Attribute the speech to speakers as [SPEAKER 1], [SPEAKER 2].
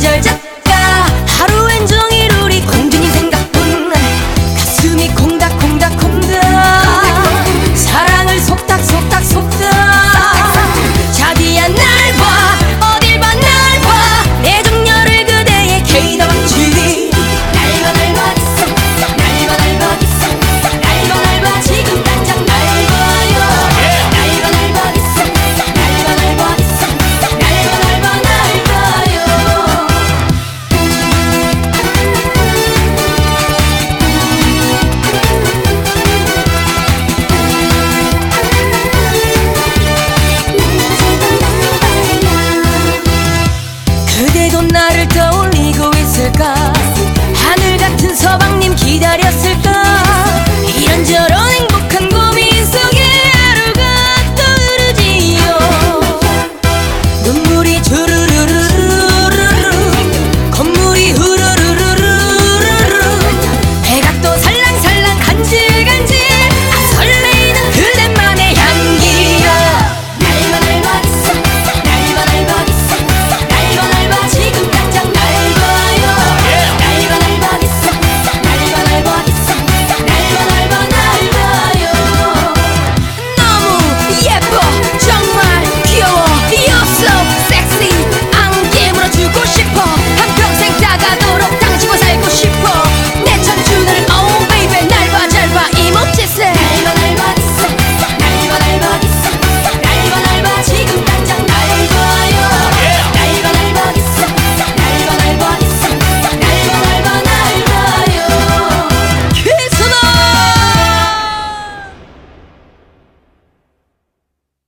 [SPEAKER 1] 이순절 작가. 하루 엔 종일 우리 광준이 생각뿐. 가슴이 또 나를 떠올리고 있을까? 하늘 같은 서방님 기다렸을까? 이런저런 행복한 고민 속에 하루가 떠오르지요. 눈물이 주르